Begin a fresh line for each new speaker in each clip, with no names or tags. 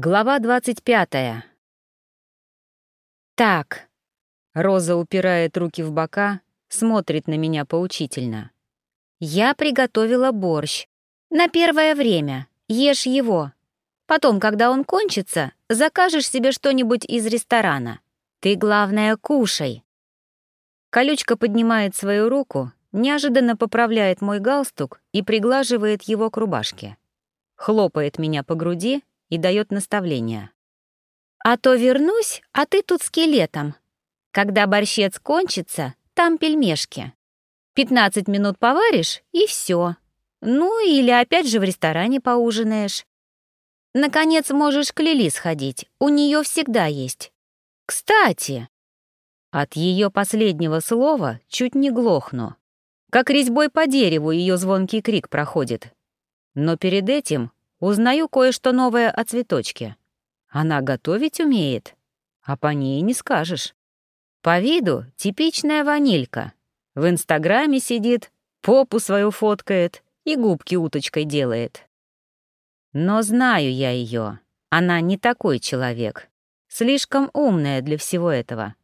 Глава двадцать пятая. Так. Роза упирает руки в бока, смотрит на меня поучительно. Я приготовила борщ. На первое время. Ешь его. Потом, когда он кончится, закажешь себе что-нибудь из ресторана. Ты, главное, кушай. Колючка поднимает свою руку, неожиданно поправляет мой галстук и приглаживает его к рубашке. Хлопает меня по груди и дает наставление. «А то вернусь, а ты тут скелетом. Когда борщец кончится, там пельмешки. Пятнадцать минут поваришь, и все. Ну, или опять же в ресторане поужинаешь. Наконец, можешь к Лили сходить, у нее всегда есть. Кстати...» От ее последнего слова чуть не глохну. Как резьбой по дереву ее звонкий крик проходит. Но перед этим Узнаю кое-что новое о цветочке. Она готовить умеет, а по ней не скажешь. По виду типичная ванилька. В Инстаграме сидит, попу свою фоткает и губки уточкой делает. Но знаю я ее. Она не такой человек. Слишком умная для всего этого.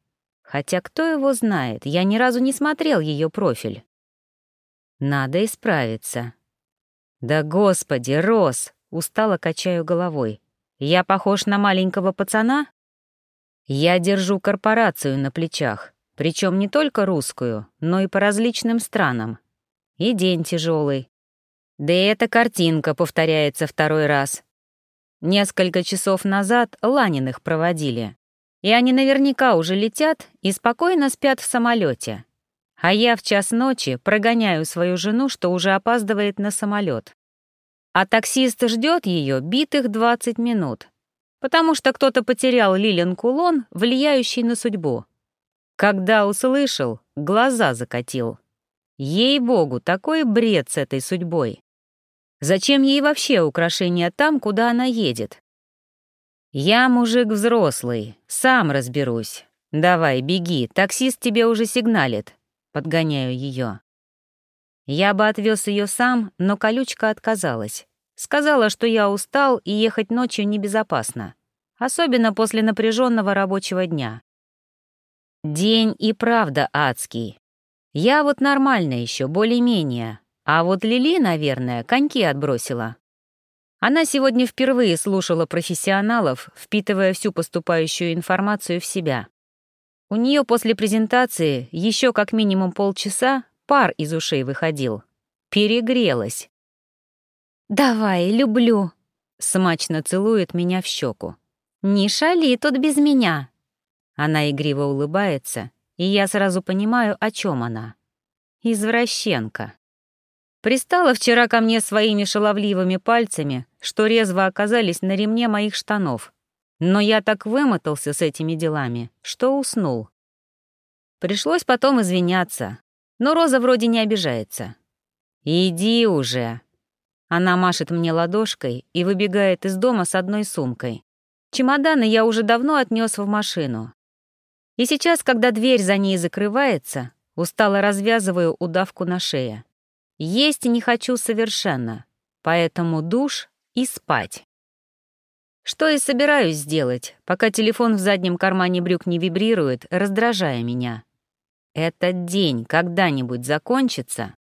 Хотя кто его знает, я ни разу не смотрел ее профиль. Надо исправиться. Да господи, Рос, Устало качаю головой. Я похож на маленького пацана? Я держу корпорацию на плечах, причем не только русскую, но и по различным странам. И день тяжелый. Да и эта картинка повторяется второй раз. Несколько часов назад Ланиных проводили. И они наверняка уже летят и спокойно спят в самолете. А я в час ночи прогоняю свою жену, что уже опаздывает на самолет а таксист ждет ее битых 20 минут, потому что кто-то потерял Лилин кулон, влияющий на судьбу. Когда услышал, глаза закатил. Ей-богу, такой бред с этой судьбой. Зачем ей вообще украшения там, куда она едет? Я мужик взрослый, сам разберусь. Давай, беги, таксист тебе уже сигналит. Подгоняю ее. Я бы отвез ее сам, но колючка отказалась. Сказала, что я устал и ехать ночью небезопасно, особенно после напряженного рабочего дня. День и правда адский. Я вот нормально еще, более-менее, а вот Лили, наверное, коньки отбросила. Она сегодня впервые слушала профессионалов, впитывая всю поступающую информацию в себя. У нее после презентации еще как минимум полчаса пар из ушей выходил. Перегрелась. «Давай, люблю», — смачно целует меня в щеку. «Не шали тут без меня». Она игриво улыбается, и я сразу понимаю, о чем она. Извращенка. Пристала вчера ко мне своими шаловливыми пальцами, что резво оказались на ремне моих штанов. Но я так вымотался с этими делами, что уснул. Пришлось потом извиняться, но Роза вроде не обижается. «Иди уже!» Она машет мне ладошкой и выбегает из дома с одной сумкой. Чемоданы я уже давно отнес в машину. И сейчас, когда дверь за ней закрывается, устало развязываю удавку на шее. Есть не хочу совершенно, поэтому душ и спать. Что и собираюсь сделать, пока телефон в заднем кармане брюк не вибрирует, раздражая меня. Этот день когда-нибудь закончится?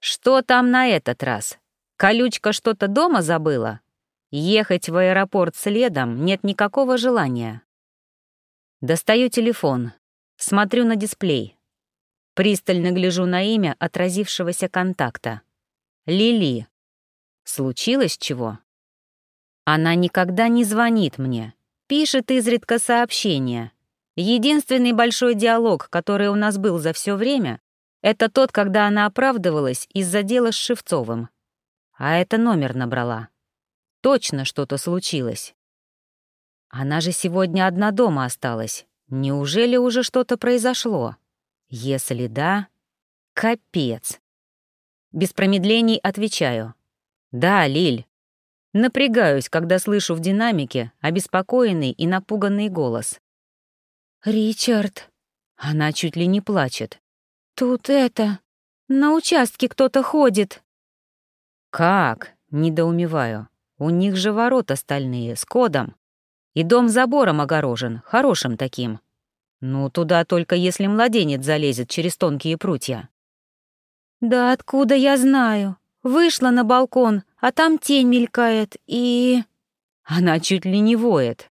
Что там на этот раз? Колючка что-то дома забыла? Ехать в аэропорт следом нет никакого желания. Достаю телефон, смотрю на дисплей. Пристально гляжу на имя отразившегося контакта. Лили. Случилось чего? Она никогда не звонит мне, пишет изредка сообщения, Единственный большой диалог, который у нас был за все время, это тот, когда она оправдывалась из-за дела с Шевцовым. А это номер набрала. Точно что-то случилось. Она же сегодня одна дома осталась. Неужели уже что-то произошло? Если да, капец. Без промедлений отвечаю. «Да, Лиль». Напрягаюсь, когда слышу в динамике обеспокоенный и напуганный голос. «Ричард!» Она чуть ли не плачет. «Тут это... На участке кто-то ходит!» «Как?» — недоумеваю. У них же ворота стальные, с кодом. И дом забором огорожен, хорошим таким. Ну, туда только если младенец залезет через тонкие прутья. Да откуда я знаю? Вышла на балкон, а там тень мелькает, и... Она чуть ли не воет.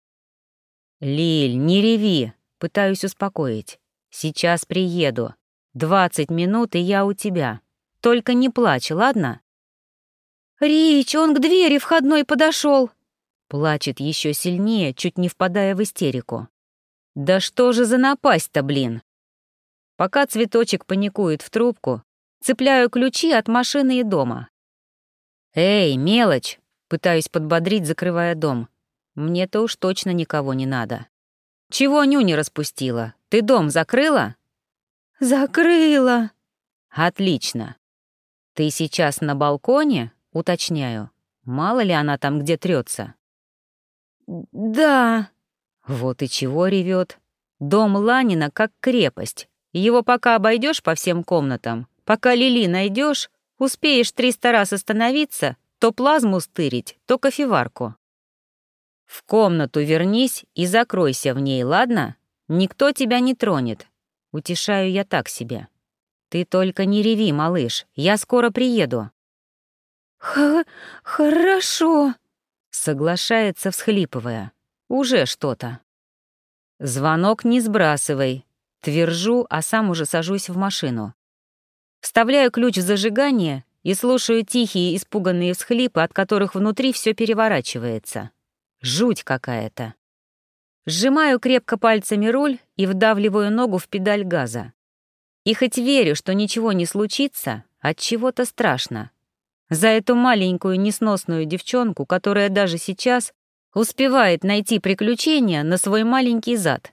«Лиль, не реви!» — пытаюсь успокоить. «Сейчас приеду. Двадцать минут, и я у тебя. Только не плачь, ладно?» «Рич, он к двери входной подошел!» Плачет еще сильнее, чуть не впадая в истерику. «Да что же за напасть-то, блин?» Пока цветочек паникует в трубку, цепляю ключи от машины и дома. «Эй, мелочь!» — пытаюсь подбодрить, закрывая дом. Мне-то уж точно никого не надо. «Чего нюни распустила? Ты дом закрыла?» «Закрыла!» «Отлично. Ты сейчас на балконе?» — уточняю. Мало ли она там где трется. «Да». Вот и чего ревет. Дом Ланина как крепость. Его пока обойдешь по всем комнатам, пока Лили найдешь, успеешь триста раз остановиться, то плазму стырить, то кофеварку. В комнату вернись и закройся в ней, ладно? Никто тебя не тронет. Утешаю я так себе. Ты только не реви, малыш, я скоро приеду. Х хорошо, соглашается, всхлипывая. Уже что-то. Звонок не сбрасывай. Твержу, а сам уже сажусь в машину. Вставляю ключ в зажигание и слушаю тихие испуганные всхлипы, от которых внутри все переворачивается. Жуть какая-то. Сжимаю крепко пальцами руль и вдавливаю ногу в педаль газа. И хоть верю, что ничего не случится, от чего-то страшно. За эту маленькую несносную девчонку, которая даже сейчас успевает найти приключения на свой маленький зад.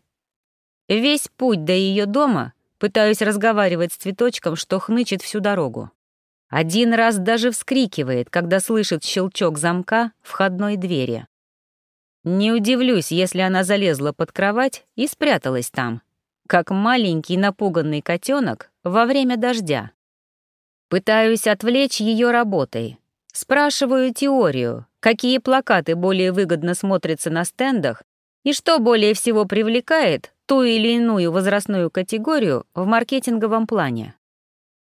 Весь путь до ее дома пытаюсь разговаривать с цветочком, что хнычет всю дорогу. Один раз даже вскрикивает, когда слышит щелчок замка входной двери. Не удивлюсь, если она залезла под кровать и спряталась там, как маленький напуганный котенок во время дождя. Пытаюсь отвлечь ее работой. Спрашиваю теорию, какие плакаты более выгодно смотрятся на стендах и что более всего привлекает ту или иную возрастную категорию в маркетинговом плане.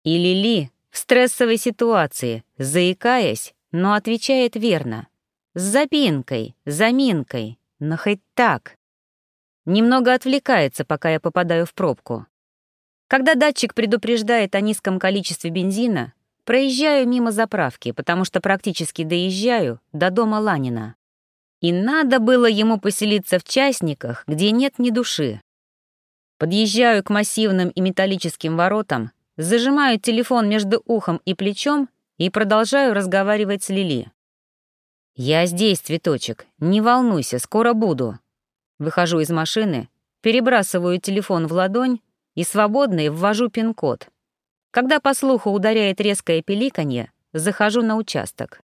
И Лили в стрессовой ситуации, заикаясь, но отвечает верно — с запинкой, заминкой, но хоть так. Немного отвлекается, пока я попадаю в пробку. Когда датчик предупреждает о низком количестве бензина, проезжаю мимо заправки, потому что практически доезжаю до дома Ланина. И надо было ему поселиться в частниках, где нет ни души. Подъезжаю к массивным и металлическим воротам, зажимаю телефон между ухом и плечом и продолжаю разговаривать с Лили. «Я здесь, цветочек. Не волнуйся, скоро буду». Выхожу из машины, перебрасываю телефон в ладонь и свободный ввожу пин-код. Когда по слуху ударяет резкое пиликанье, захожу на участок.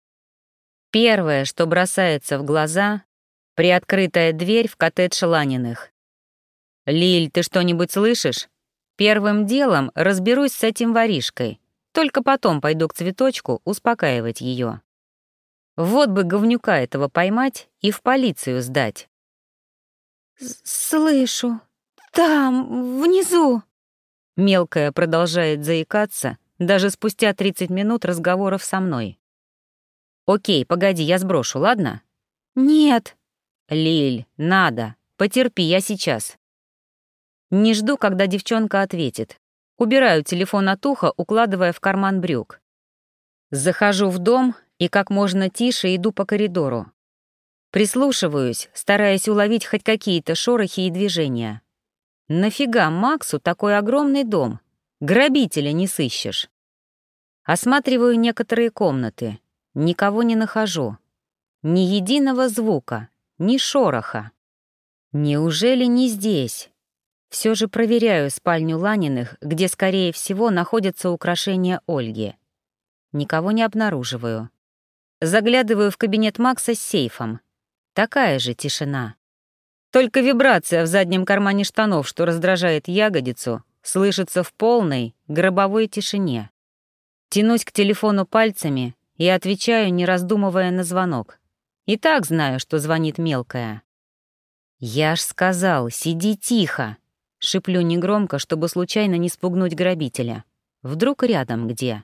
Первое, что бросается в глаза — приоткрытая дверь в коттедж Ланиных. «Лиль, ты что-нибудь слышишь? Первым делом разберусь с этим воришкой, только потом пойду к цветочку успокаивать ее. Вот бы говнюка этого поймать и в полицию сдать. «Слышу. Там, внизу». Мелкая продолжает заикаться, даже спустя 30 минут разговоров со мной. «Окей, погоди, я сброшу, ладно?» «Нет». «Лиль, надо. Потерпи, я сейчас». Не жду, когда девчонка ответит. Убираю телефон от уха, укладывая в карман брюк. Захожу в дом и как можно тише иду по коридору. Прислушиваюсь, стараясь уловить хоть какие-то шорохи и движения. Нафига Максу такой огромный дом? Грабителя не сыщешь. Осматриваю некоторые комнаты. Никого не нахожу. Ни единого звука, ни шороха. Неужели не здесь? Все же проверяю спальню Ланиных, где, скорее всего, находятся украшения Ольги. Никого не обнаруживаю. Заглядываю в кабинет Макса с сейфом. Такая же тишина. Только вибрация в заднем кармане штанов, что раздражает ягодицу, слышится в полной, гробовой тишине. Тянусь к телефону пальцами и отвечаю, не раздумывая на звонок. И так знаю, что звонит мелкая. «Я ж сказал, сиди тихо!» Шиплю негромко, чтобы случайно не спугнуть грабителя. Вдруг рядом где?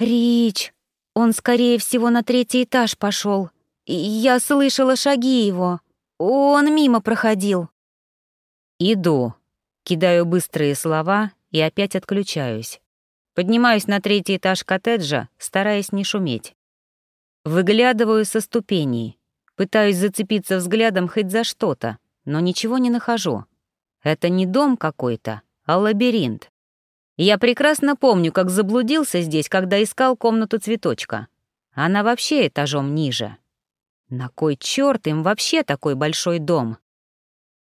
«Рич! Он, скорее всего, на третий этаж пошел. Я слышала шаги его. Он мимо проходил».
«Иду». Кидаю быстрые слова и опять отключаюсь. Поднимаюсь на третий этаж коттеджа, стараясь не шуметь. Выглядываю со ступеней. Пытаюсь зацепиться взглядом хоть за что-то, но ничего не нахожу. Это не дом какой-то, а лабиринт. Я прекрасно помню, как заблудился здесь, когда искал комнату цветочка. Она вообще этажом ниже. На кой черт им вообще такой большой дом?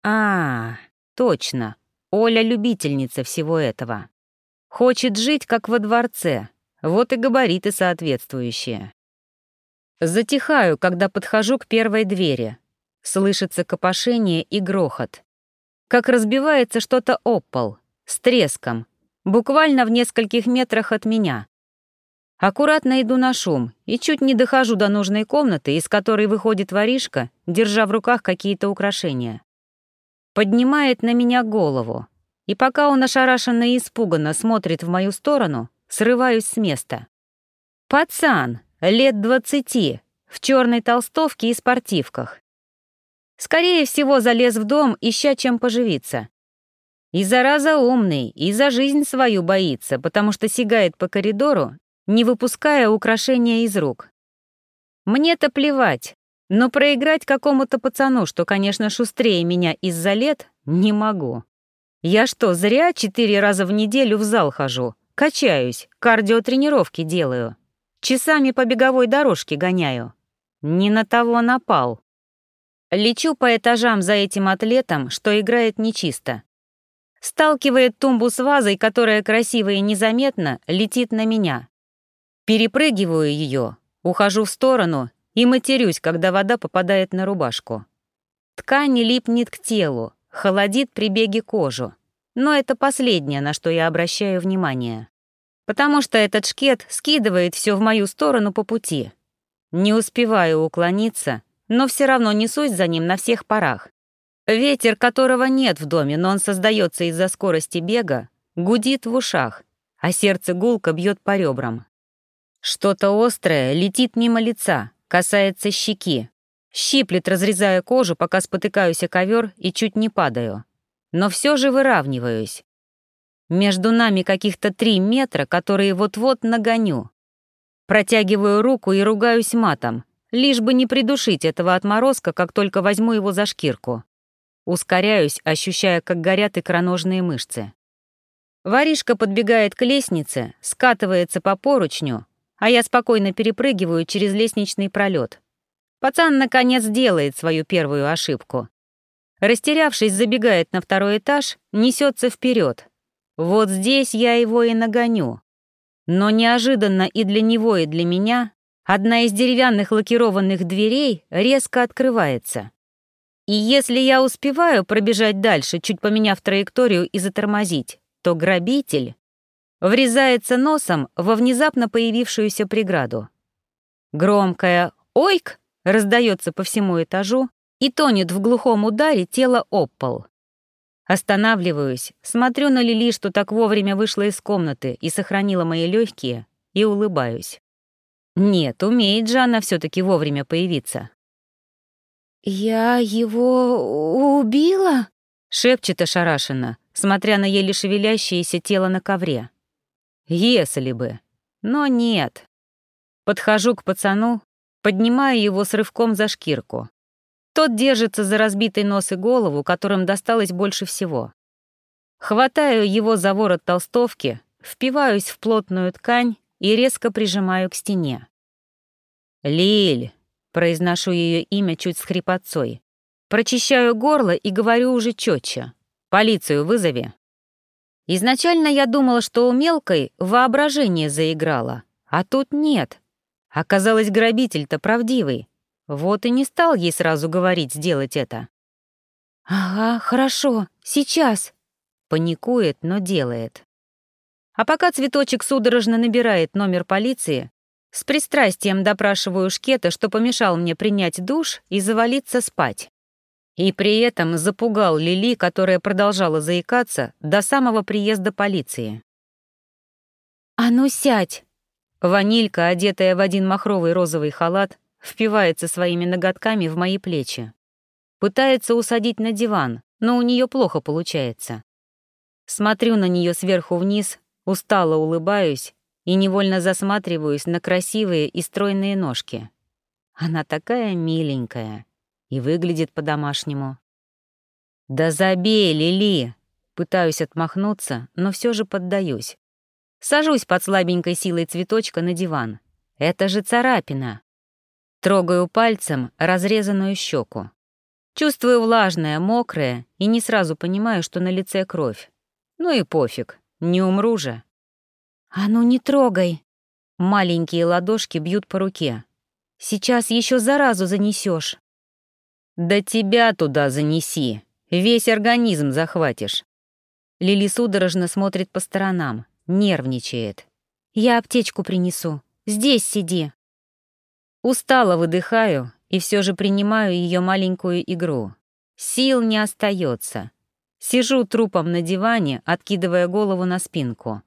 А, точно. Оля любительница всего этого. Хочет жить, как во дворце. Вот и габариты соответствующие. Затихаю, когда подхожу к первой двери. Слышится копошение и грохот. Как разбивается что-то об с треском, буквально в нескольких метрах от меня. Аккуратно иду на шум и чуть не дохожу до нужной комнаты, из которой выходит воришка, держа в руках какие-то украшения. Поднимает на меня голову, и пока он ошарашенно и испуганно смотрит в мою сторону, срываюсь с места. Пацан, лет двадцати, в черной толстовке и спортивках. Скорее всего, залез в дом, ища чем поживиться. И зараза умный, и за жизнь свою боится, потому что сигает по коридору, не выпуская украшения из рук. Мне-то плевать, но проиграть какому-то пацану, что, конечно, шустрее меня из-за лет, не могу. Я что, зря четыре раза в неделю в зал хожу, качаюсь, кардиотренировки делаю, часами по беговой дорожке гоняю. Не на того напал. Лечу по этажам за этим атлетом, что играет нечисто. Сталкивает тумбу с вазой, которая красиво и незаметно летит на меня. Перепрыгиваю ее, ухожу в сторону и матерюсь, когда вода попадает на рубашку. Ткань липнет к телу, холодит при беге кожу. Но это последнее, на что я обращаю внимание. Потому что этот шкет скидывает все в мою сторону по пути. Не успеваю уклониться, но все равно несусь за ним на всех парах. Ветер, которого нет в доме, но он создается из-за скорости бега, гудит в ушах, а сердце гулко бьет по ребрам. Что-то острое летит мимо лица, касается щеки, Щиплет, разрезая кожу, пока спотыкаюсь о ковер и чуть не падаю. Но все же выравниваюсь. Между нами каких-то три метра, которые вот-вот нагоню. Протягиваю руку и ругаюсь матом, лишь бы не придушить этого отморозка, как только возьму его за шкирку. Ускоряюсь, ощущая, как горят икроножные мышцы. Воришка подбегает к лестнице, скатывается по поручню, а я спокойно перепрыгиваю через лестничный пролет. Пацан, наконец, делает свою первую ошибку. Растерявшись, забегает на второй этаж, несется вперед. Вот здесь я его и нагоню. Но неожиданно и для него, и для меня одна из деревянных лакированных дверей резко открывается. И если я успеваю пробежать дальше, чуть поменяв траекторию и затормозить, то грабитель врезается носом во внезапно появившуюся преграду. Громкое «Ойк!» раздается по всему этажу и тонет в глухом ударе тело об пол. Останавливаюсь, смотрю на Лили, что так вовремя вышла из комнаты и сохранила мои легкие, и улыбаюсь. Нет, умеет же она все таки вовремя появиться.
«Я его убила?»
— шепчет ошарашенно, смотря на еле шевелящееся тело на ковре. «Если бы. Но нет». Подхожу к пацану, Поднимаю его с рывком за шкирку. Тот держится за разбитый нос и голову, которым досталось больше всего. Хватаю его за ворот толстовки, впиваюсь в плотную ткань и резко прижимаю к стене. «Лиль», — произношу ее имя чуть с хрипотцой, прочищаю горло и говорю уже четче. «Полицию вызови». Изначально я думала, что у мелкой воображение заиграло, а тут нет. Оказалось, грабитель-то правдивый. Вот и не стал ей сразу говорить сделать это.
«Ага, хорошо, сейчас», —
паникует, но делает. А пока цветочек судорожно набирает номер полиции, С пристрастием допрашиваю Шкета, что помешал мне принять душ и завалиться спать. И при этом запугал Лили, которая продолжала заикаться до самого приезда полиции.
«А ну сядь!»
Ванилька, одетая в один махровый розовый халат, впивается своими ноготками в мои плечи. Пытается усадить на диван, но у нее плохо получается. Смотрю на нее сверху вниз, устало улыбаюсь и невольно засматриваюсь на красивые и стройные ножки. Она такая миленькая и выглядит по-домашнему. «Да забей, Лили!» Пытаюсь отмахнуться, но все же поддаюсь. Сажусь под слабенькой силой цветочка на диван. Это же царапина. Трогаю пальцем разрезанную щеку. Чувствую влажное, мокрое и не сразу понимаю, что на лице кровь. Ну и пофиг, не умру же.
«А ну не трогай!»
Маленькие ладошки бьют по руке.
«Сейчас еще заразу занесешь.
«Да тебя туда занеси, весь организм захватишь». Лили судорожно смотрит по сторонам, нервничает.
«Я аптечку принесу. Здесь сиди».
Устало выдыхаю и все же принимаю ее маленькую игру. Сил не остается. Сижу трупом на диване, откидывая голову на спинку.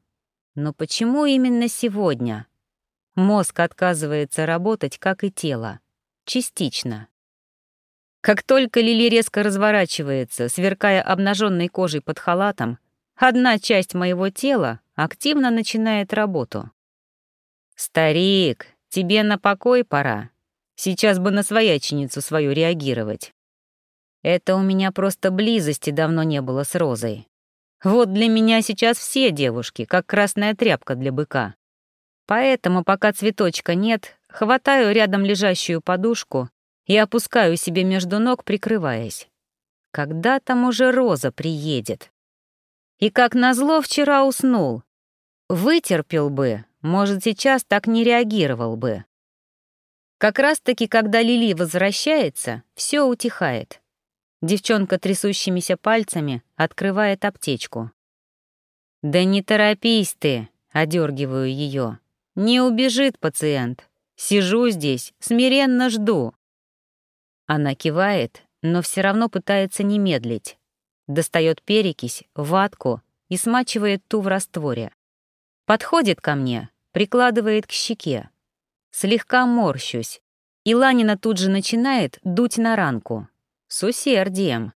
Но почему именно сегодня? Мозг отказывается работать, как и тело. Частично. Как только Лили резко разворачивается, сверкая обнаженной кожей под халатом, одна часть моего тела активно начинает работу. «Старик, тебе на покой пора. Сейчас бы на свояченицу свою реагировать». Это у меня просто близости давно не было с Розой. Вот для меня сейчас все девушки, как красная тряпка для быка. Поэтому, пока цветочка нет, хватаю рядом лежащую подушку и опускаю себе между ног, прикрываясь. Когда там уже Роза приедет? И как назло вчера уснул. Вытерпел бы, может, сейчас так не реагировал бы. Как раз-таки, когда Лили возвращается, все утихает. Девчонка трясущимися пальцами открывает аптечку. «Да не торопись ты», — одергиваю ее. «Не убежит пациент. Сижу здесь, смиренно жду». Она кивает, но все равно пытается не медлить. Достает перекись, ватку и смачивает ту в растворе. Подходит ко мне, прикладывает к щеке. Слегка морщусь, и Ланина тут же начинает дуть на ранку. С усердием.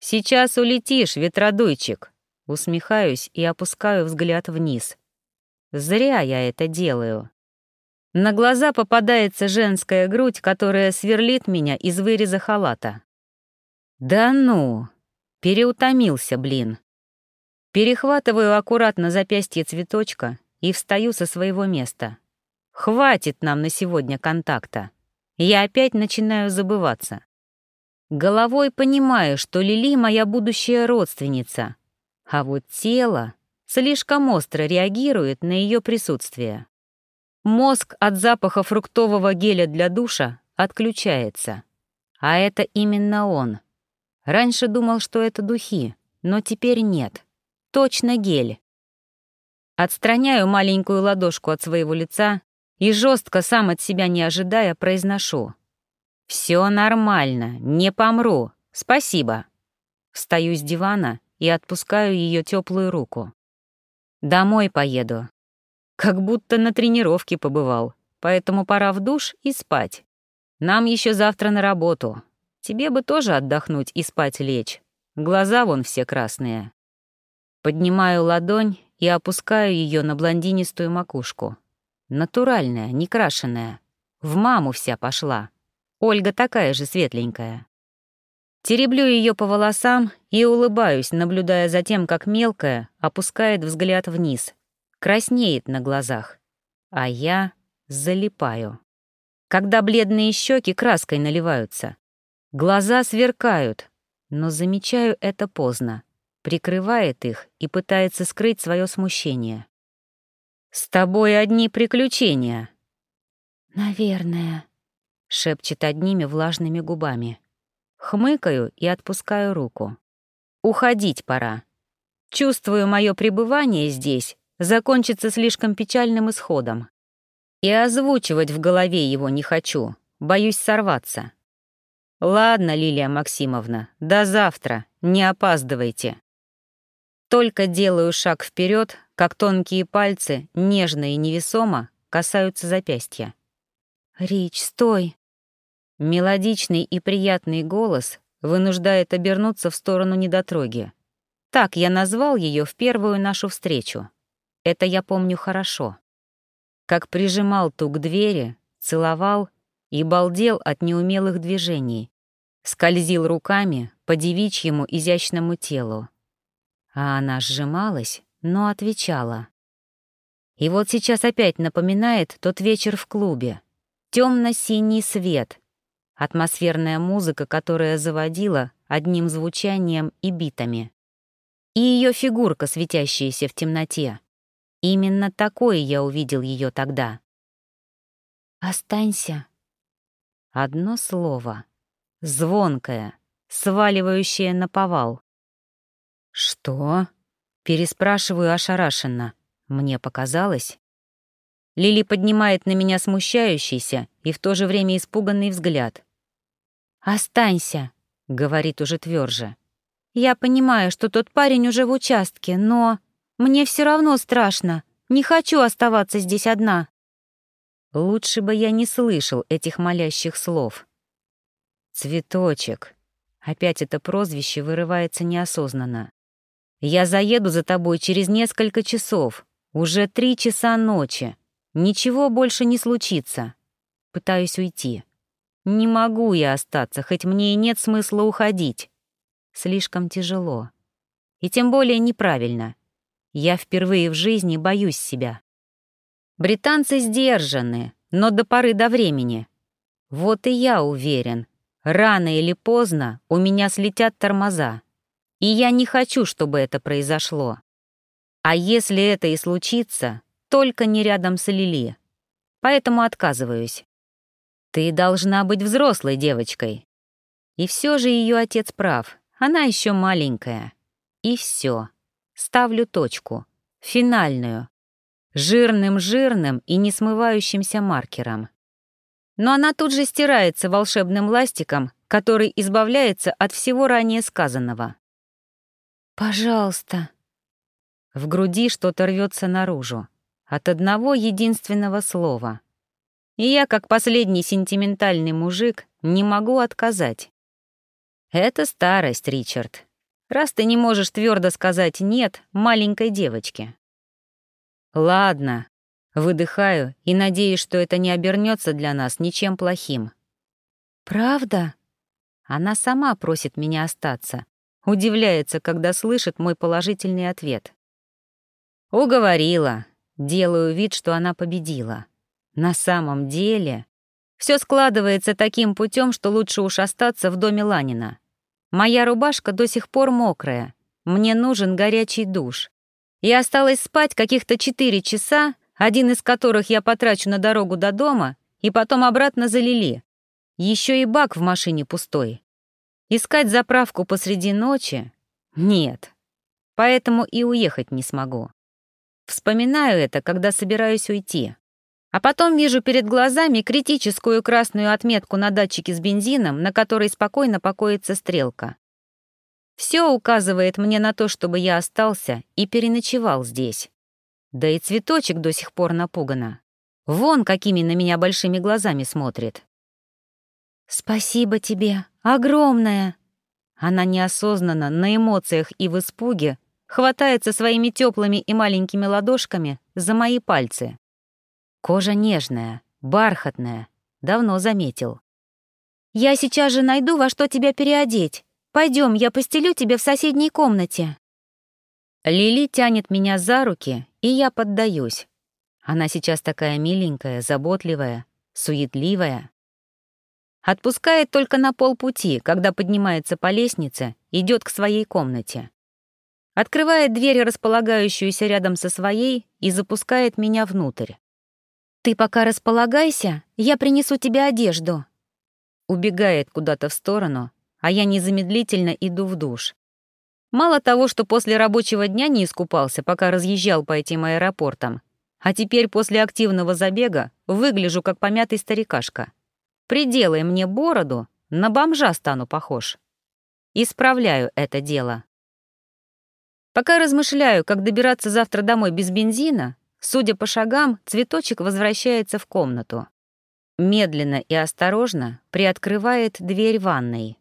«Сейчас улетишь, ветродуйчик!» Усмехаюсь и опускаю взгляд вниз. Зря я это делаю. На глаза попадается женская грудь, которая сверлит меня из выреза халата. Да ну! Переутомился, блин. Перехватываю аккуратно запястье цветочка и встаю со своего места. Хватит нам на сегодня контакта. Я опять начинаю забываться. Головой понимаю, что Лили — моя будущая родственница, а вот тело слишком остро реагирует на ее присутствие. Мозг от запаха фруктового геля для душа отключается. А это именно он. Раньше думал, что это духи, но теперь нет. Точно гель. Отстраняю маленькую ладошку от своего лица и жестко, сам от себя не ожидая, произношу. «Все нормально, не помру, спасибо». Встаю с дивана и отпускаю ее теплую руку. «Домой поеду. Как будто на тренировке побывал, поэтому пора в душ и спать. Нам еще завтра на работу. Тебе бы тоже отдохнуть и спать лечь. Глаза вон все красные». Поднимаю ладонь и опускаю ее на блондинистую макушку. Натуральная, не крашеная. В маму вся пошла. Ольга такая же светленькая. Тереблю ее по волосам и улыбаюсь, наблюдая за тем, как мелкая опускает взгляд вниз, краснеет на глазах. А я залипаю. Когда бледные щеки краской наливаются. Глаза сверкают, но замечаю это поздно. Прикрывает их и пытается скрыть свое смущение. «С тобой одни приключения».
«Наверное», шепчет одними влажными губами.
Хмыкаю и отпускаю руку. Уходить пора. Чувствую, мое пребывание здесь закончится слишком печальным исходом. И озвучивать в голове его не хочу, боюсь сорваться. Ладно, Лилия Максимовна, до завтра, не опаздывайте. Только делаю шаг вперед, как тонкие пальцы, нежно и невесомо, касаются запястья.
«Рич, стой!»
Мелодичный и приятный голос вынуждает обернуться в сторону недотроги. Так я назвал ее в первую нашу встречу. Это я помню хорошо. Как прижимал ту к двери, целовал и балдел от неумелых движений, скользил руками по девичьему изящному телу. А она сжималась, но отвечала. И вот сейчас опять напоминает тот вечер в клубе. Темно-синий свет, атмосферная музыка, которая заводила одним звучанием и битами. И ее фигурка, светящаяся в темноте. Именно такой я увидел ее тогда.
«Останься».
Одно слово. Звонкое, сваливающее на повал. «Что?» — переспрашиваю ошарашенно. Мне показалось. Лили поднимает на меня смущающийся и в то же время испуганный взгляд.
«Останься», —
говорит уже тверже.
«Я понимаю, что тот парень уже в участке, но мне все равно страшно. Не хочу оставаться здесь одна».
Лучше бы я не слышал этих молящих слов. «Цветочек». Опять это прозвище вырывается неосознанно. Я заеду за тобой через несколько часов. Уже три часа ночи. Ничего больше не случится. Пытаюсь уйти. Не могу я остаться, хоть мне и нет смысла уходить. Слишком тяжело. И тем более неправильно. Я впервые в жизни боюсь себя. Британцы сдержаны, но до поры до времени. Вот и я уверен, рано или поздно у меня слетят тормоза. И я не хочу, чтобы это произошло. А если это и случится, только не рядом с Лили. Поэтому отказываюсь. Ты должна быть взрослой девочкой. И все же ее отец прав, она еще маленькая. И все. Ставлю точку. Финальную. Жирным-жирным и несмывающимся маркером. Но она тут же стирается волшебным ластиком, который избавляется от всего ранее сказанного.
«Пожалуйста».
В груди что-то рвется наружу. От одного единственного слова. И я, как последний сентиментальный мужик, не могу отказать. Это старость, Ричард. Раз ты не можешь твердо сказать «нет» маленькой девочке. Ладно, выдыхаю и надеюсь, что это не обернется для нас ничем плохим.
Правда?
Она сама просит меня остаться, Удивляется, когда слышит мой положительный ответ. Уговорила. Делаю вид, что она победила. На самом деле... Все складывается таким путем, что лучше уж остаться в доме Ланина. Моя рубашка до сих пор мокрая. Мне нужен горячий душ. И осталось спать каких-то четыре часа, один из которых я потрачу на дорогу до дома, и потом обратно залили. Еще и бак в машине пустой. Искать заправку посреди ночи? Нет. Поэтому и уехать не смогу. Вспоминаю это, когда собираюсь уйти. А потом вижу перед глазами критическую красную отметку на датчике с бензином, на которой спокойно покоится стрелка. Все указывает мне на то, чтобы я остался и переночевал здесь. Да и цветочек до сих пор напугана. Вон какими на меня большими глазами смотрит.
«Спасибо тебе, огромное!»
Она неосознанно, на эмоциях и в испуге, хватается своими теплыми и маленькими ладошками за мои пальцы. Кожа нежная, бархатная, давно заметил.
«Я сейчас же найду, во что тебя переодеть. Пойдем, я постелю тебе в соседней комнате».
Лили тянет меня за руки, и я поддаюсь. Она сейчас такая миленькая, заботливая, суетливая. Отпускает только на полпути, когда поднимается по лестнице, идет к своей комнате. Открывает дверь, располагающуюся рядом со своей, и запускает меня внутрь.
«Ты пока располагайся, я принесу тебе одежду».
Убегает куда-то в сторону, а я незамедлительно иду в душ. Мало того, что после рабочего дня не искупался, пока разъезжал по этим аэропортам, А теперь после активного забега выгляжу как помятый старикашка. Приделай мне бороду, на бомжа стану похож. Исправляю это дело. Пока размышляю, как добираться завтра домой без бензина, судя по шагам, цветочек возвращается в комнату. Медленно и осторожно приоткрывает дверь ванной.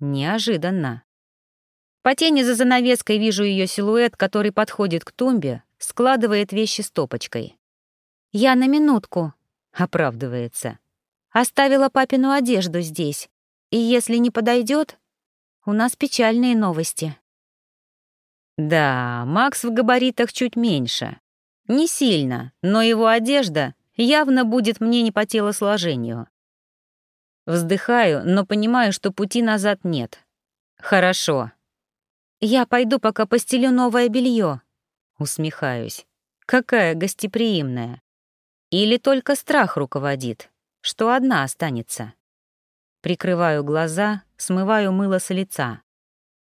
Неожиданно. По тени за занавеской вижу ее силуэт, который подходит к тумбе, складывает вещи стопочкой.
«Я на минутку», —
оправдывается.
«Оставила папину одежду здесь, и если не подойдет, у нас печальные новости».
Да, Макс в габаритах чуть меньше. Не сильно, но его одежда явно будет мне не по телосложению. Вздыхаю, но понимаю, что пути назад нет. Хорошо.
Я пойду, пока постелю новое белье.
Усмехаюсь. Какая гостеприимная. Или только страх руководит, что одна останется. Прикрываю глаза, смываю мыло с лица.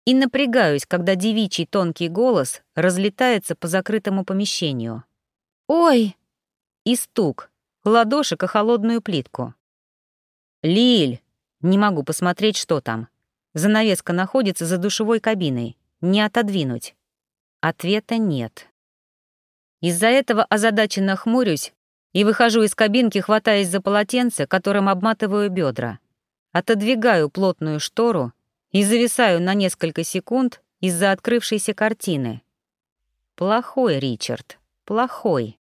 И напрягаюсь, когда девичий тонкий голос разлетается по закрытому помещению.
«Ой!»
И стук, ладошек о холодную плитку. «Лиль!» Не могу посмотреть, что там. Занавеска находится за душевой кабиной. Не отодвинуть. Ответа нет. Из-за этого озадаченно хмурюсь и выхожу из кабинки, хватаясь за полотенце, которым обматываю бедра. Отодвигаю плотную штору и зависаю на несколько секунд из-за открывшейся картины. Плохой, Ричард, плохой.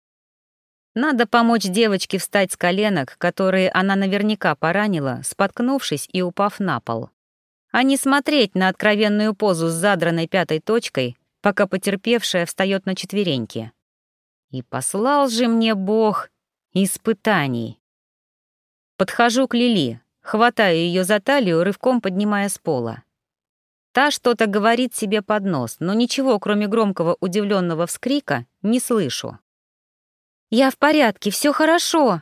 Надо помочь девочке встать с коленок, которые она наверняка поранила, споткнувшись и упав на пол. А не смотреть на откровенную позу с задранной пятой точкой, пока потерпевшая встает на четвереньки. И послал же мне Бог испытаний. Подхожу к Лили, хватаю ее за талию, рывком поднимая с пола. Та что-то говорит себе под нос, но ничего, кроме громкого удивленного вскрика, не слышу.
«Я в порядке, все хорошо!»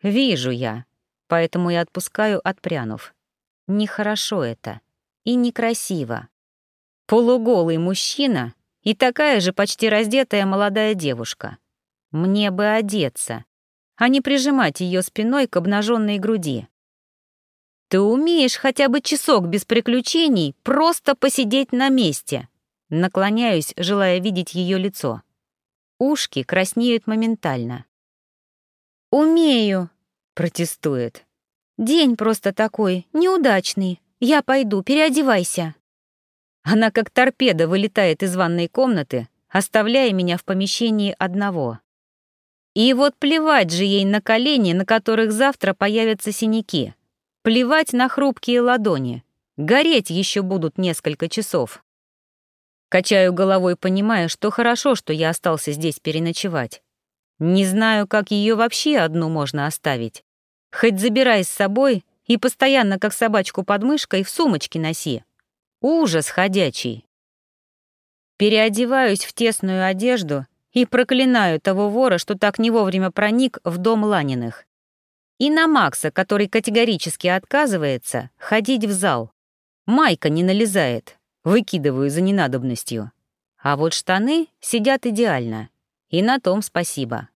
«Вижу я, поэтому и отпускаю, отпрянув. Нехорошо это и некрасиво. Полуголый мужчина и такая же почти раздетая молодая девушка. Мне бы одеться, а не прижимать ее спиной к обнаженной груди. Ты умеешь хотя бы часок без приключений просто посидеть на месте? Наклоняюсь, желая видеть ее лицо. Ушки краснеют моментально.
«Умею», —
протестует.
«День просто такой, неудачный. Я пойду, переодевайся».
Она как торпеда вылетает из ванной комнаты, оставляя меня в помещении одного. И вот плевать же ей на колени, на которых завтра появятся синяки. Плевать на хрупкие ладони. Гореть еще будут несколько часов. Качаю головой, понимая, что хорошо, что я остался здесь переночевать. Не знаю, как ее вообще одну можно оставить. Хоть забирай с собой и постоянно, как собачку под мышкой, в сумочке носи. Ужас ходячий. Переодеваюсь в тесную одежду и проклинаю того вора, что так не вовремя проник в дом Ланиных. И на Макса, который категорически отказывается ходить в зал. Майка не налезает выкидываю за ненадобностью. А вот штаны сидят идеально. И на том спасибо.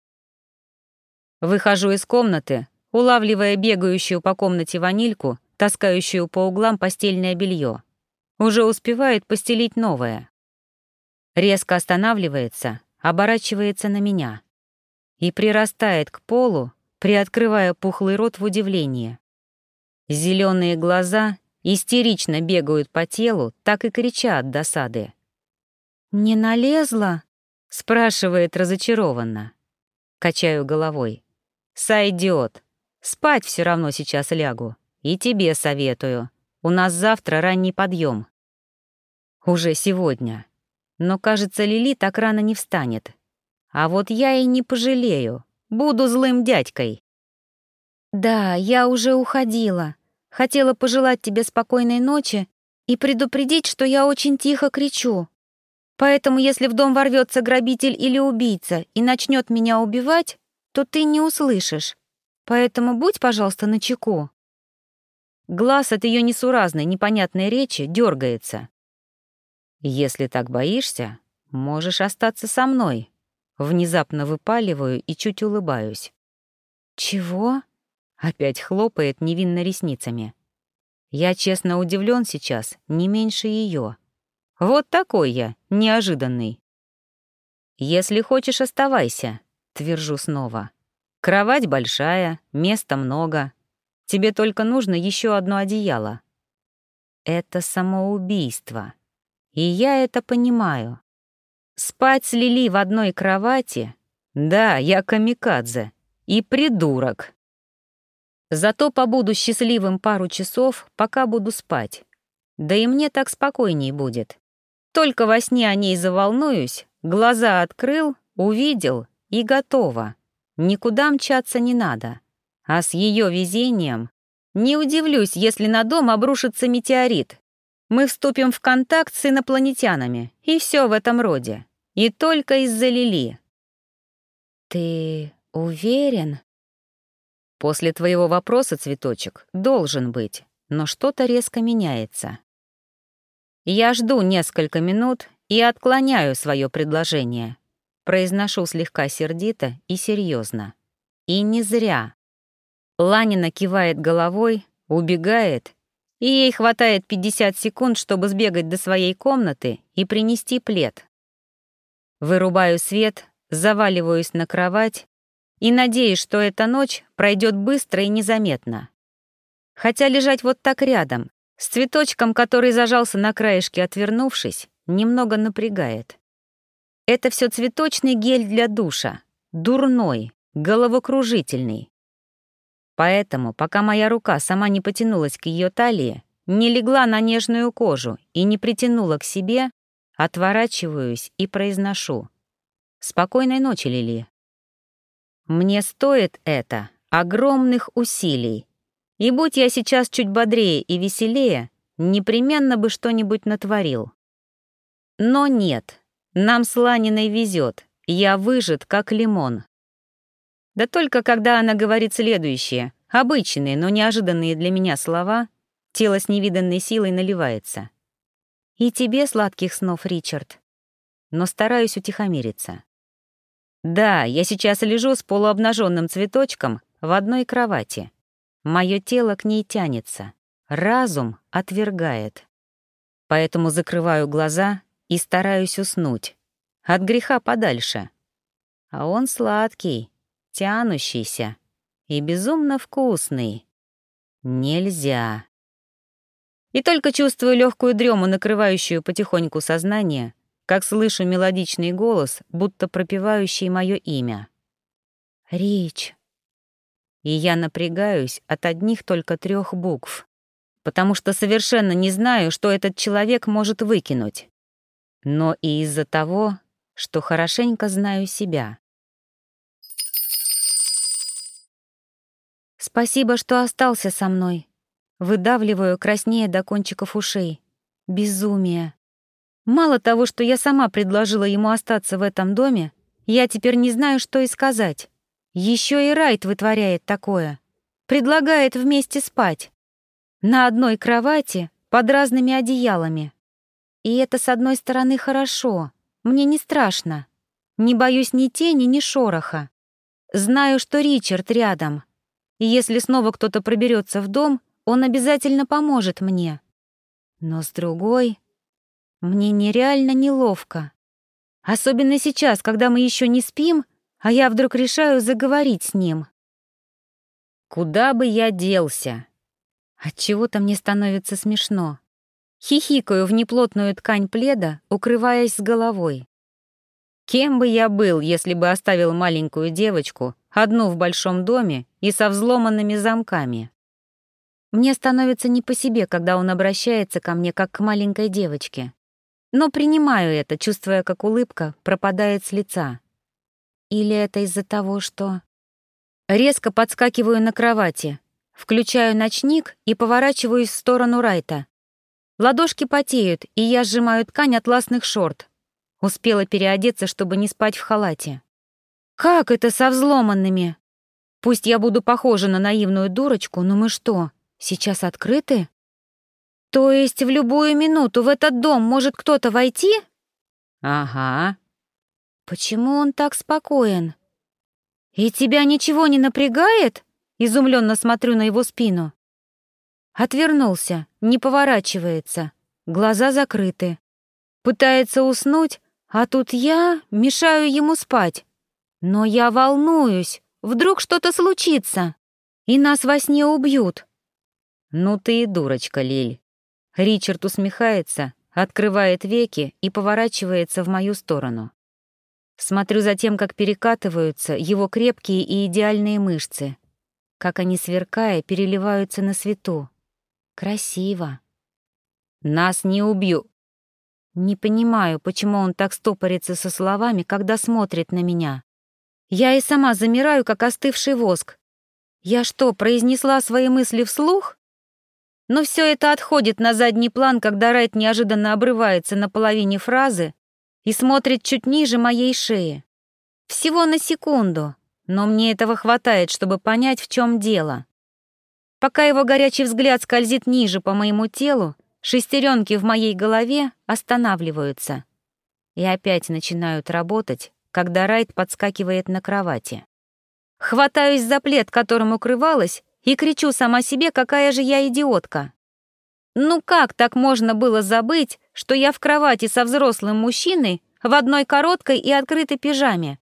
Выхожу из комнаты, улавливая бегающую по комнате ванильку, таскающую по углам постельное белье. Уже успевает постелить новое. Резко останавливается, оборачивается на меня. И прирастает к полу, приоткрывая пухлый рот в удивлении. Зеленые глаза истерично бегают по телу, так и кричат от досады.
«Не налезла?»
— спрашивает разочарованно. Качаю головой. «Сойдет. Спать все равно сейчас лягу. И тебе советую. У нас завтра ранний подъем. Уже сегодня. Но, кажется, Лили так рано не встанет. А вот я и не пожалею. Буду злым дядькой.
«Да, я уже уходила», Хотела пожелать тебе спокойной ночи и предупредить, что я очень тихо кричу. Поэтому если в дом ворвется грабитель или убийца и начнет меня убивать, то ты не услышишь. Поэтому будь, пожалуйста, начеку.
Глаз от ее несуразной, непонятной речи дергается. Если так боишься, можешь остаться со мной. Внезапно выпаливаю и чуть улыбаюсь.
«Чего?»
— опять хлопает невинно ресницами. Я честно удивлен сейчас, не меньше ее. Вот такой я, неожиданный. «Если хочешь, оставайся», — твержу снова. «Кровать большая, места много. Тебе только нужно еще одно одеяло». Это самоубийство. И я это понимаю. Спать с Лили в одной кровати? Да, я камикадзе. И придурок. Зато побуду счастливым пару часов, пока буду спать. Да и мне так спокойней будет. Только во сне о ней заволнуюсь, глаза открыл, увидел и готово. Никуда мчаться не надо. А с ее везением не удивлюсь, если на дом обрушится метеорит. Мы вступим в контакт с инопланетянами, и все в этом роде. И только из-за Лили.
Ты уверен?
После твоего вопроса, цветочек, должен быть, но что-то резко меняется. Я жду несколько минут и отклоняю свое предложение. Произношу слегка сердито и серьезно. И не зря. Ланина кивает головой, убегает, и ей хватает 50 секунд, чтобы сбегать до своей комнаты и принести плед. Вырубаю свет, заваливаюсь на кровать и надеюсь, что эта ночь пройдет быстро и незаметно. Хотя лежать вот так рядом, с цветочком, который зажался на краешке, отвернувшись, немного напрягает. Это все цветочный гель для душа, дурной, головокружительный. Поэтому, пока моя рука сама не потянулась к ее талии, не легла на нежную кожу и не притянула к себе, Отворачиваюсь и произношу. «Спокойной ночи, Лили». Мне стоит это огромных усилий. И будь я сейчас чуть бодрее и веселее, непременно бы что-нибудь натворил. Но нет, нам с Ланиной везет, я выжат, как лимон. Да только когда она говорит следующее, обычные, но неожиданные для меня слова, тело с невиданной силой наливается. И тебе сладких снов, Ричард. Но стараюсь утихомириться. Да, я сейчас лежу с полуобнаженным цветочком в одной кровати. Мое тело к ней тянется. Разум отвергает. Поэтому закрываю глаза и стараюсь уснуть. От греха подальше. А он сладкий, тянущийся и безумно вкусный. Нельзя. И только чувствую легкую дрему, накрывающую потихоньку сознание, как слышу мелодичный голос, будто пропевающий мое имя.
«Рич».
И я напрягаюсь от одних только трех букв, потому что совершенно не знаю, что этот человек может выкинуть. Но и из-за того, что хорошенько знаю себя.
«Спасибо, что остался со мной», Выдавливаю, краснее до кончиков ушей. Безумие. Мало того, что я сама предложила ему остаться в этом доме, я теперь не знаю, что и сказать. Еще и Райт вытворяет такое. Предлагает вместе спать. На одной кровати, под разными одеялами. И это, с одной стороны, хорошо. Мне не страшно. Не боюсь ни тени, ни шороха. Знаю, что Ричард рядом. И если снова кто-то проберется в дом, он обязательно поможет мне. Но с другой, мне нереально неловко. Особенно сейчас, когда мы еще не спим, а я вдруг решаю заговорить с ним.
Куда бы я делся?
От чего-то мне становится смешно. Хихикаю в неплотную ткань пледа, укрываясь с головой.
Кем бы я был, если бы оставил маленькую девочку, одну в большом доме и со взломанными замками?
Мне становится не по себе, когда он обращается ко мне как к маленькой девочке. Но принимаю это, чувствуя, как улыбка пропадает с лица. Или это из-за того, что... Резко подскакиваю на кровати, включаю ночник и поворачиваюсь в сторону Райта. Ладошки потеют, и я сжимаю ткань атласных шорт. Успела переодеться, чтобы не спать в халате. Как это со взломанными? Пусть я буду похожа на наивную дурочку, но мы что, Сейчас открыты? То есть в любую минуту в этот дом может кто-то войти?
Ага.
Почему он так спокоен? И тебя ничего не напрягает? Изумленно смотрю на его спину. Отвернулся, не поворачивается, глаза закрыты. Пытается уснуть, а тут я мешаю ему спать. Но я волнуюсь, вдруг что-то случится, и нас во сне убьют.
Ну ты и дурочка, Лиль. Ричард усмехается, открывает веки и поворачивается в мою сторону. Смотрю за тем, как перекатываются его крепкие и идеальные мышцы, как они, сверкая, переливаются на свету. Красиво. Нас не убью. Не понимаю, почему он так стопорится со словами, когда смотрит на меня. Я и сама замираю, как остывший воск. Я что, произнесла свои мысли вслух? Но все это отходит на задний план, когда Райт неожиданно обрывается на половине фразы и смотрит чуть ниже моей шеи. Всего на секунду, но мне этого хватает, чтобы понять, в чем дело. Пока его горячий взгляд скользит ниже по моему телу, шестеренки в моей голове останавливаются и опять начинают работать, когда Райт подскакивает на кровати. Хватаюсь за плед, которым укрывалась, и кричу сама себе, какая же я идиотка. Ну как так можно было забыть, что я в кровати со взрослым мужчиной в одной короткой и открытой пижаме?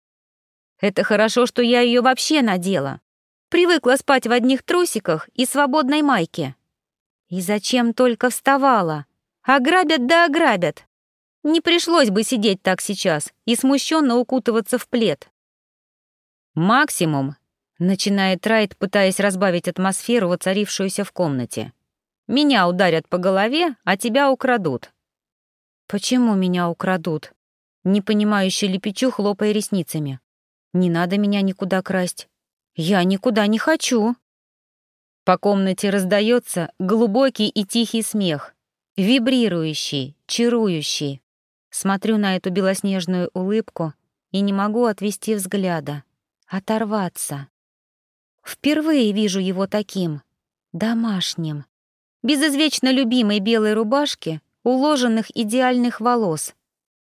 Это хорошо, что я ее вообще надела. Привыкла спать в одних трусиках и свободной майке. И зачем только вставала? Ограбят да ограбят. Не пришлось бы сидеть так сейчас и смущенно укутываться в плед. Максимум, начинает Райт, пытаясь разбавить атмосферу, воцарившуюся в комнате. Меня ударят по голове, а тебя украдут. Почему меня украдут? Непонимающе лепечу, хлопая ресницами. Не надо меня никуда красть. Я никуда не хочу. По комнате раздается глубокий и тихий смех, вибрирующий, чарующий. Смотрю на эту белоснежную улыбку и не могу отвести взгляда, оторваться. Впервые вижу его таким, домашним, без извечно любимой белой рубашки, уложенных идеальных волос.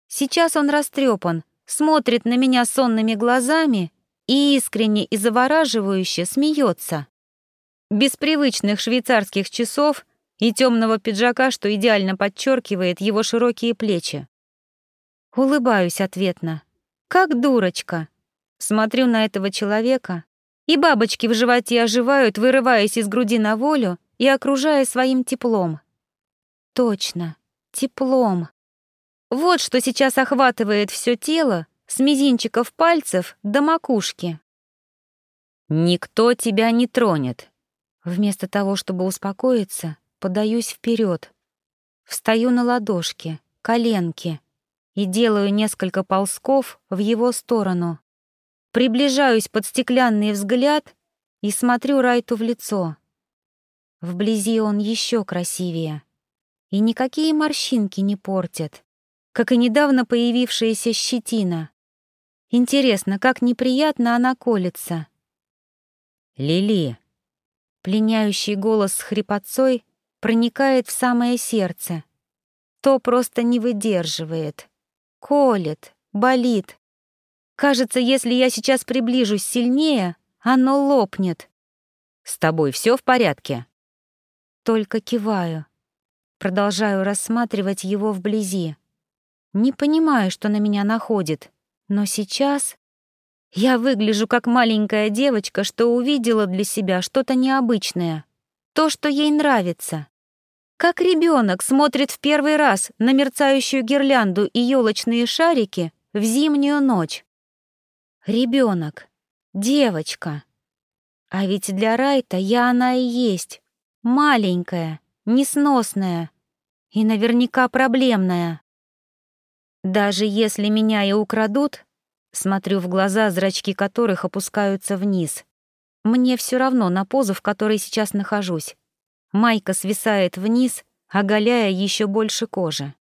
Сейчас он растрепан, смотрит на меня сонными глазами и искренне и завораживающе смеется. Без привычных швейцарских часов и темного пиджака, что идеально подчеркивает его широкие плечи. Улыбаюсь ответно. Как дурочка. Смотрю на этого человека, и бабочки в животе оживают, вырываясь из груди на волю и окружая своим теплом. Точно, теплом. Вот что сейчас охватывает все тело, с мизинчиков пальцев до макушки. «Никто тебя не тронет». Вместо того, чтобы успокоиться, подаюсь вперед. Встаю на ладошки, коленки и делаю несколько ползков в его сторону. Приближаюсь под стеклянный взгляд и смотрю Райту в лицо. Вблизи он еще красивее. И никакие морщинки не портят, как и недавно появившаяся щетина. Интересно, как неприятно она колется. «Лили!» Пленяющий голос с хрипотцой проникает в самое сердце. То просто не выдерживает. Колет, болит. Кажется, если я сейчас приближусь сильнее, оно лопнет. «С тобой все в порядке?» Только киваю. Продолжаю рассматривать его вблизи. Не понимаю, что на меня находит. Но сейчас я выгляжу как маленькая девочка, что увидела для себя что-то необычное, то, что ей нравится. Как ребенок смотрит в первый раз на мерцающую гирлянду и елочные шарики в зимнюю ночь. Ребенок, девочка. А ведь для Райта я она и есть. Маленькая, несносная и наверняка проблемная. Даже если меня и украдут, смотрю в глаза, зрачки которых опускаются вниз. Мне все равно на позу, в которой сейчас нахожусь. Майка свисает вниз, оголяя еще больше кожи.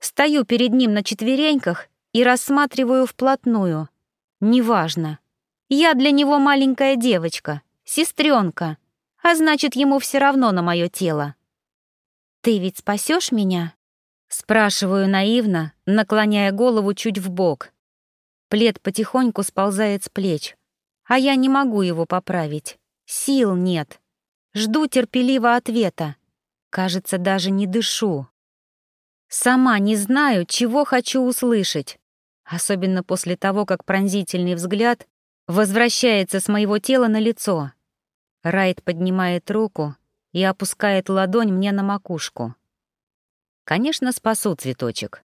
Стою перед ним на четвереньках и рассматриваю вплотную. Неважно. Я для него маленькая девочка, сестренка, а значит, ему все равно на мое тело. «Ты ведь спасешь меня?» Спрашиваю наивно, наклоняя голову чуть в бок.
Плед потихоньку сползает с плеч, а я не могу его поправить. Сил нет. Жду терпеливо ответа. Кажется, даже не дышу. Сама не знаю, чего хочу услышать, особенно после того, как пронзительный взгляд возвращается с моего тела на лицо. Райт поднимает руку и опускает ладонь мне на макушку. Конечно, спасу цветочек.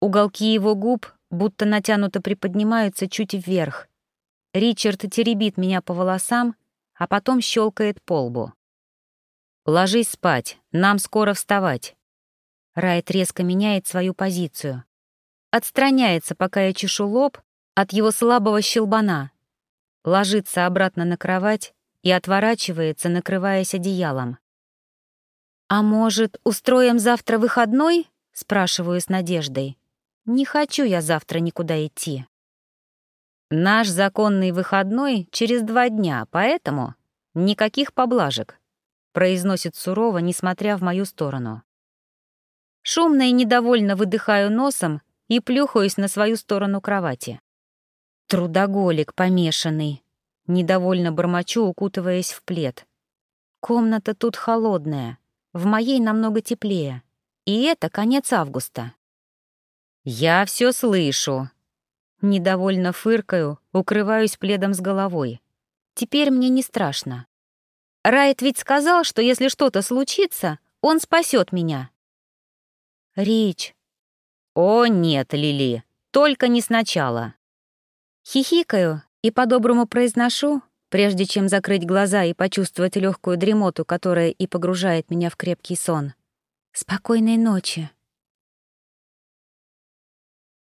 Уголки его губ будто натянуто приподнимаются чуть вверх. Ричард теребит меня по волосам, а потом щелкает по лбу. «Ложись спать, нам скоро вставать». Райт резко меняет свою позицию. Отстраняется, пока я чешу лоб от его слабого щелбана. Ложится обратно на кровать и отворачивается, накрываясь одеялом. «А может, устроим завтра выходной?» — спрашиваю с надеждой. «Не хочу я завтра никуда идти». «Наш законный выходной через два дня, поэтому никаких поблажек», — произносит сурово, несмотря в мою сторону. Шумно и недовольно выдыхаю носом и плюхаюсь на свою сторону кровати. Трудоголик помешанный. Недовольно бормочу, укутываясь в плед. Комната тут холодная, в моей намного теплее. И это конец августа. «Я все слышу». Недовольно фыркаю, укрываюсь пледом с головой. Теперь мне не страшно. Райт ведь сказал, что если что-то случится, он спасет меня. Рич. О, нет, Лили, только не сначала. Хихикаю и по-доброму произношу, прежде чем закрыть глаза и почувствовать легкую дремоту, которая и погружает меня в крепкий сон. Спокойной ночи.